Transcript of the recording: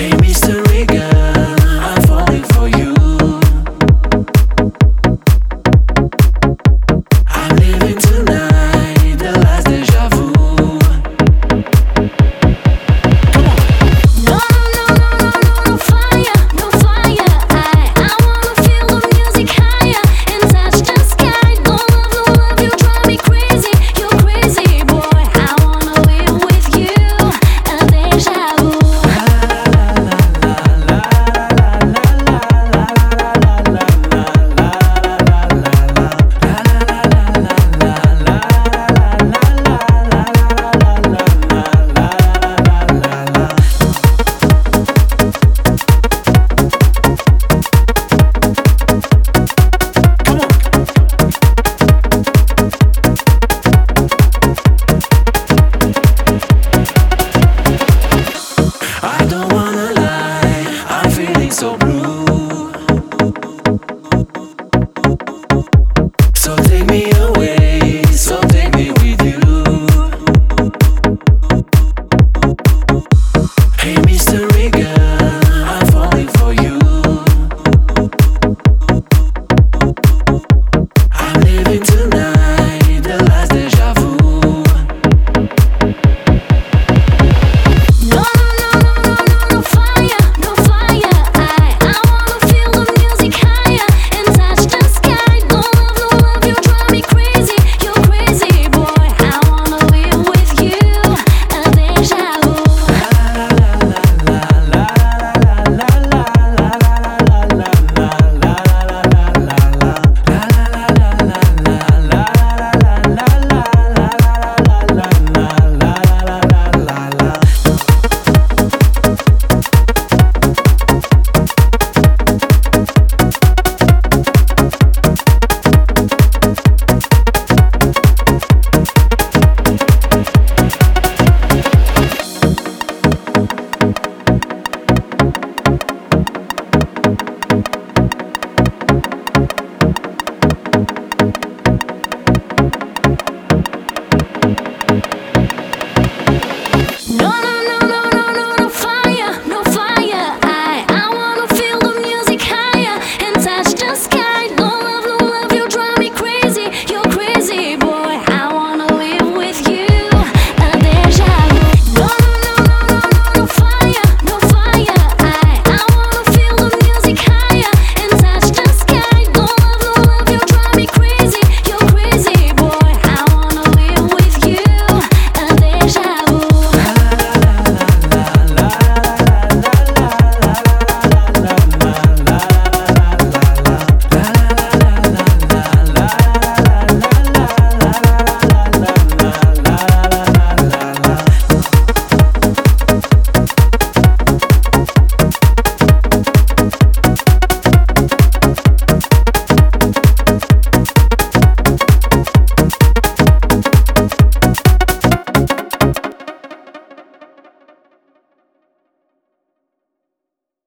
Hey, Mr.